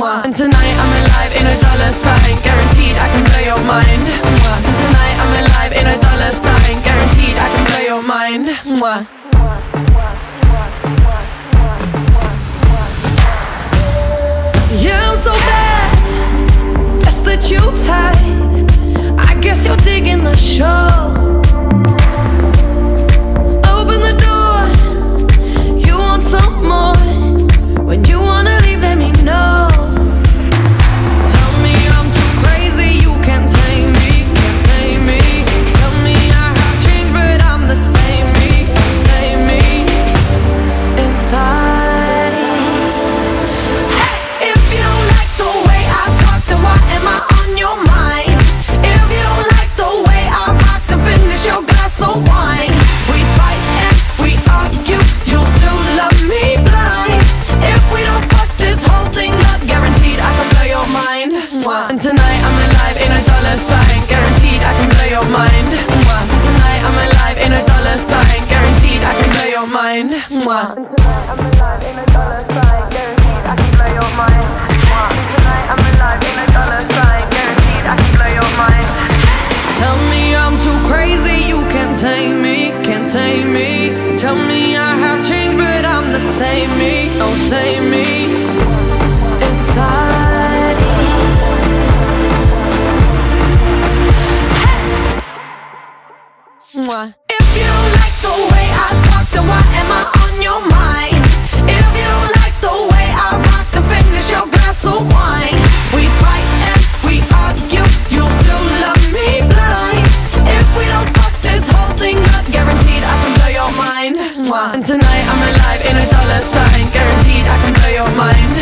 And tonight I'm alive in a dollar sign, guaranteed I can blow your mind. And tonight I'm alive in a dollar sign, guaranteed I can blow your mind. Yeah, I'm so bad. best that you've had. I guess you're digging Tell me I'm too crazy, you can't tame me, can't tame me. Tell me I have changed, but I'm the same me, oh same me. I'm alive in a dollar sign. Guaranteed I can blow your mind.